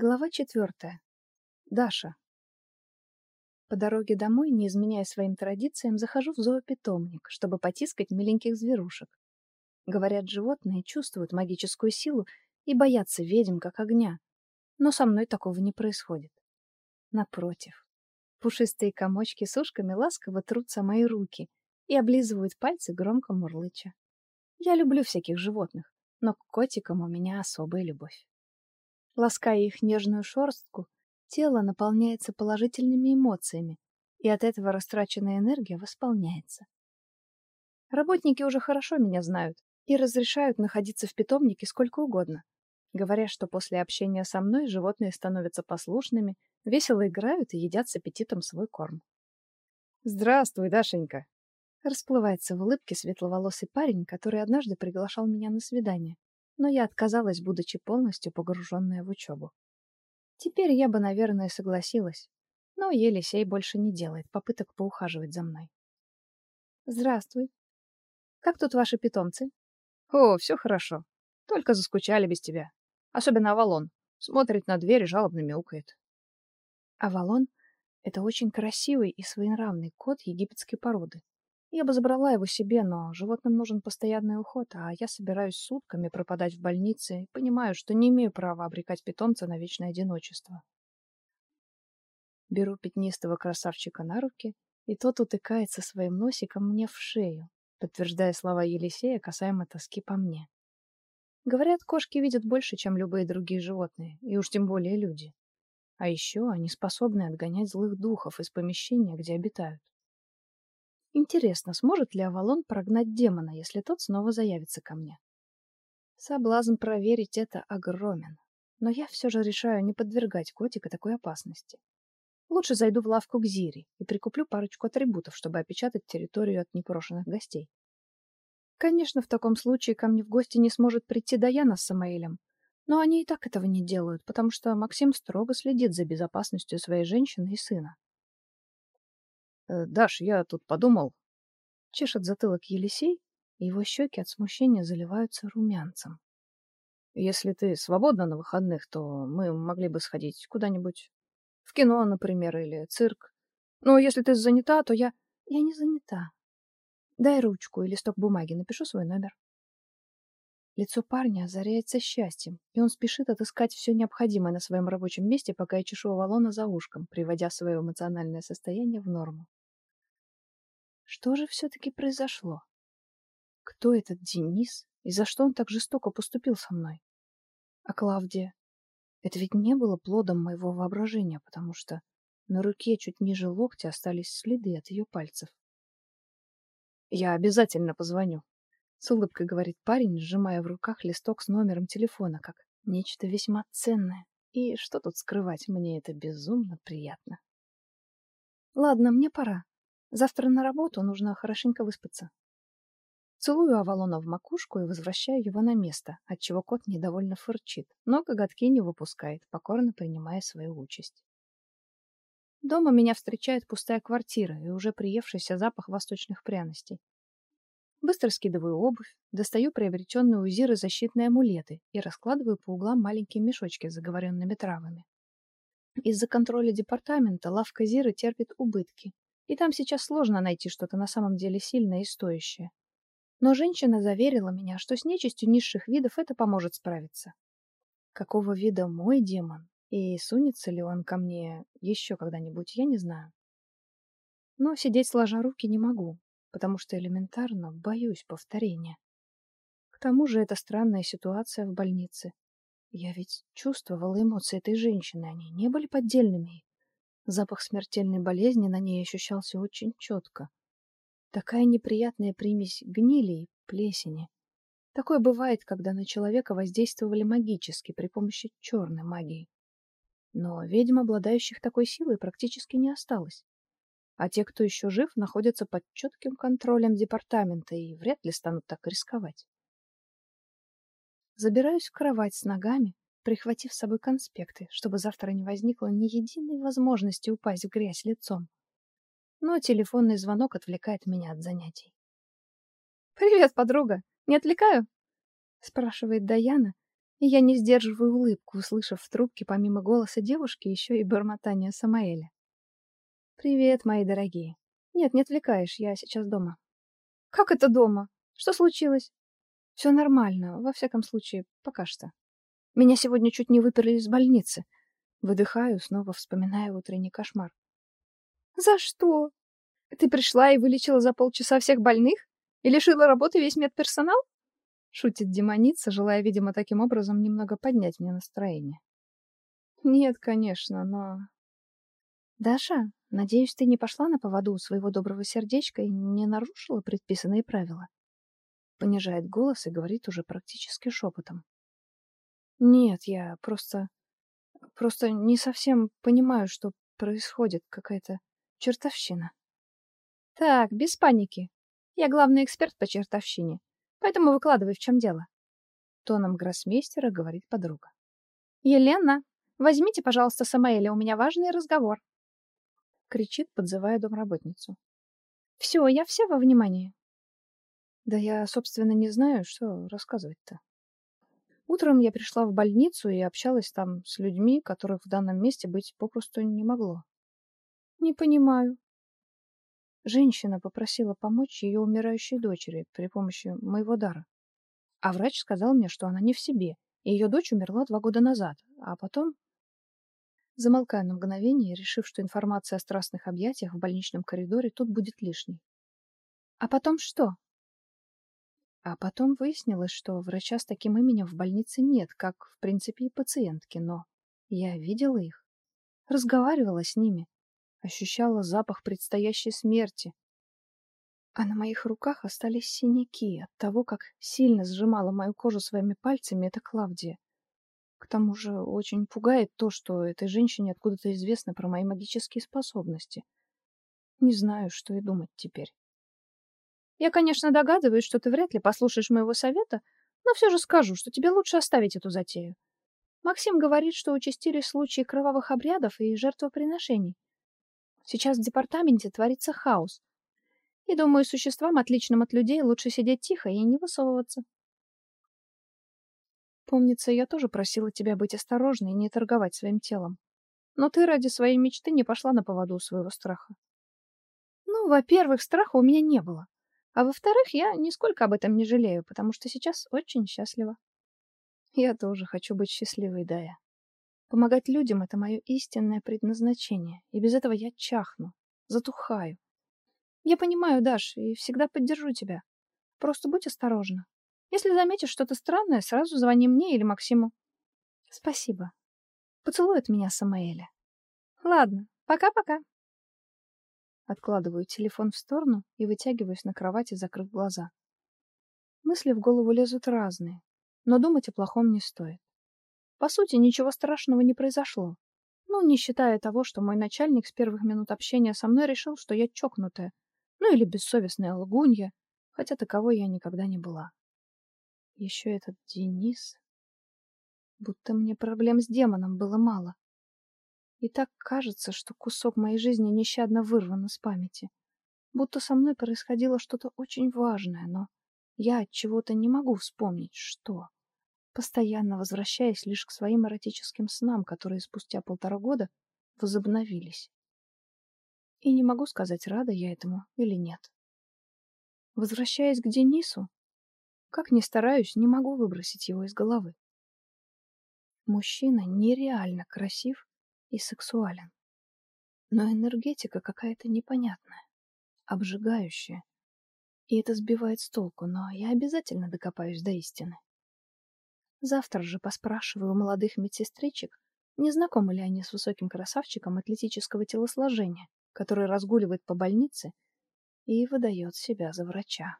Глава четвертая. Даша. По дороге домой, не изменяя своим традициям, захожу в зоопитомник, чтобы потискать миленьких зверушек. Говорят, животные чувствуют магическую силу и боятся ведьм, как огня. Но со мной такого не происходит. Напротив. Пушистые комочки с ушками ласково трутся мои руки и облизывают пальцы громко мурлыча. Я люблю всяких животных, но к котикам у меня особая любовь. Лаская их нежную шерстку, тело наполняется положительными эмоциями, и от этого растраченная энергия восполняется. Работники уже хорошо меня знают и разрешают находиться в питомнике сколько угодно, говоря, что после общения со мной животные становятся послушными, весело играют и едят с аппетитом свой корм. «Здравствуй, Дашенька!» Расплывается в улыбке светловолосый парень, который однажды приглашал меня на свидание но я отказалась, будучи полностью погруженная в учебу. Теперь я бы, наверное, согласилась, но Елисей больше не делает попыток поухаживать за мной. Здравствуй. Как тут ваши питомцы? О, все хорошо. Только заскучали без тебя. Особенно Авалон. Смотрит на дверь и жалобно мяукает. Авалон — это очень красивый и своенравный кот египетской породы. Я бы забрала его себе, но животным нужен постоянный уход, а я собираюсь сутками пропадать в больнице и понимаю, что не имею права обрекать питомца на вечное одиночество. Беру пятнистого красавчика на руки, и тот утыкается своим носиком мне в шею, подтверждая слова Елисея касаемо тоски по мне. Говорят, кошки видят больше, чем любые другие животные, и уж тем более люди. А еще они способны отгонять злых духов из помещения, где обитают. Интересно, сможет ли Авалон прогнать демона, если тот снова заявится ко мне? Соблазн проверить это огромен, но я все же решаю не подвергать котика такой опасности. Лучше зайду в лавку к Зире и прикуплю парочку атрибутов, чтобы опечатать территорию от непрошенных гостей. Конечно, в таком случае ко мне в гости не сможет прийти Даяна с Самаэлем, но они и так этого не делают, потому что Максим строго следит за безопасностью своей женщины и сына. Э, Даш, я тут подумал. Чешет затылок Елисей, и его щеки от смущения заливаются румянцем. Если ты свободна на выходных, то мы могли бы сходить куда-нибудь. В кино, например, или цирк. Но если ты занята, то я... Я не занята. Дай ручку и листок бумаги, напишу свой номер. Лицо парня озаряется счастьем, и он спешит отыскать все необходимое на своем рабочем месте, пока я чешу Авалона за ушком, приводя свое эмоциональное состояние в норму. Что же все-таки произошло? Кто этот Денис и за что он так жестоко поступил со мной? А Клавдия? Это ведь не было плодом моего воображения, потому что на руке чуть ниже локтя остались следы от ее пальцев. «Я обязательно позвоню», — с улыбкой говорит парень, сжимая в руках листок с номером телефона, как нечто весьма ценное. И что тут скрывать, мне это безумно приятно. Ладно, мне пора. Завтра на работу нужно хорошенько выспаться. Целую Авалона в макушку и возвращаю его на место, отчего кот недовольно фырчит, но коготки не выпускает, покорно принимая свою участь. Дома меня встречает пустая квартира и уже приевшийся запах восточных пряностей. Быстро скидываю обувь, достаю приобретенные у Зиры защитные амулеты и раскладываю по углам маленькие мешочки с заговоренными травами. Из-за контроля департамента лавка Зиры терпит убытки, и там сейчас сложно найти что-то на самом деле сильное и стоящее. Но женщина заверила меня, что с нечистью низших видов это поможет справиться. Какого вида мой демон, и сунется ли он ко мне еще когда-нибудь, я не знаю. Но сидеть сложа руки не могу, потому что элементарно боюсь повторения. К тому же это странная ситуация в больнице. Я ведь чувствовала эмоции этой женщины, они не были поддельными. Запах смертельной болезни на ней ощущался очень четко. Такая неприятная примесь гнили и плесени. Такое бывает, когда на человека воздействовали магически при помощи черной магии. Но ведьм, обладающих такой силой, практически не осталось. А те, кто еще жив, находятся под четким контролем департамента и вряд ли станут так рисковать. Забираюсь в кровать с ногами, прихватив с собой конспекты, чтобы завтра не возникло ни единой возможности упасть в грязь лицом. Но телефонный звонок отвлекает меня от занятий. «Привет, подруга! Не отвлекаю?» — спрашивает Даяна, И я не сдерживаю улыбку, услышав в трубке помимо голоса девушки еще и бормотание Самаэля. «Привет, мои дорогие. Нет, не отвлекаешь, я сейчас дома». «Как это дома? Что случилось?» «Все нормально, во всяком случае, пока что. Меня сегодня чуть не выперли из больницы. Выдыхаю, снова вспоминая утренний кошмар. «За что? Ты пришла и вылечила за полчаса всех больных? И лишила работы весь медперсонал?» Шутит демоница, желая, видимо, таким образом немного поднять мне настроение. «Нет, конечно, но...» «Даша, надеюсь, ты не пошла на поводу у своего доброго сердечка и не нарушила предписанные правила?» Понижает голос и говорит уже практически шепотом. «Нет, я просто... Просто не совсем понимаю, что происходит, какая-то чертовщина. Так, без паники. Я главный эксперт по чертовщине, поэтому выкладывай, в чем дело. Тоном гроссмейстера говорит подруга. Елена, возьмите, пожалуйста, Самаэля, у меня важный разговор. Кричит, подзывая домработницу. Все, я все во внимании. Да я, собственно, не знаю, что рассказывать-то. Утром я пришла в больницу и общалась там с людьми, которых в данном месте быть попросту не могло. Не понимаю. Женщина попросила помочь ее умирающей дочери при помощи моего дара. А врач сказал мне, что она не в себе, и ее дочь умерла два года назад, а потом... Замолкаю на мгновение, решив, что информация о страстных объятиях в больничном коридоре тут будет лишней. А потом что? А потом выяснилось, что врача с таким именем в больнице нет, как, в принципе, и пациентки, но я видела их, разговаривала с ними, ощущала запах предстоящей смерти. А на моих руках остались синяки от того, как сильно сжимала мою кожу своими пальцами эта Клавдия. К тому же очень пугает то, что этой женщине откуда-то известно про мои магические способности. Не знаю, что и думать теперь. Я, конечно, догадываюсь, что ты вряд ли послушаешь моего совета, но все же скажу, что тебе лучше оставить эту затею. Максим говорит, что участились случаи кровавых обрядов и жертвоприношений. Сейчас в департаменте творится хаос. И думаю, существам, отличным от людей, лучше сидеть тихо и не высовываться. Помнится, я тоже просила тебя быть осторожной и не торговать своим телом. Но ты ради своей мечты не пошла на поводу своего страха. Ну, во-первых, страха у меня не было. А во-вторых, я нисколько об этом не жалею, потому что сейчас очень счастлива. Я тоже хочу быть счастливой, Дая. Помогать людям — это мое истинное предназначение, и без этого я чахну, затухаю. Я понимаю, Даш, и всегда поддержу тебя. Просто будь осторожна. Если заметишь что-то странное, сразу звони мне или Максиму. Спасибо. Поцелуй от меня Самаэля. Ладно, пока-пока. Откладываю телефон в сторону и вытягиваюсь на кровати, закрыв глаза. Мысли в голову лезут разные, но думать о плохом не стоит. По сути, ничего страшного не произошло. Ну, не считая того, что мой начальник с первых минут общения со мной решил, что я чокнутая, ну или бессовестная лгунья, хотя таковой я никогда не была. Еще этот Денис... Будто мне проблем с демоном было мало. И так кажется, что кусок моей жизни нещадно вырван из памяти. Будто со мной происходило что-то очень важное, но я от чего-то не могу вспомнить, что. Постоянно возвращаясь лишь к своим эротическим снам, которые спустя полтора года возобновились. И не могу сказать, рада я этому или нет. Возвращаясь к Денису, как ни стараюсь, не могу выбросить его из головы. Мужчина нереально красив и сексуален. Но энергетика какая-то непонятная, обжигающая. И это сбивает с толку, но я обязательно докопаюсь до истины. Завтра же поспрашиваю у молодых медсестричек, не знакомы ли они с высоким красавчиком атлетического телосложения, который разгуливает по больнице и выдает себя за врача.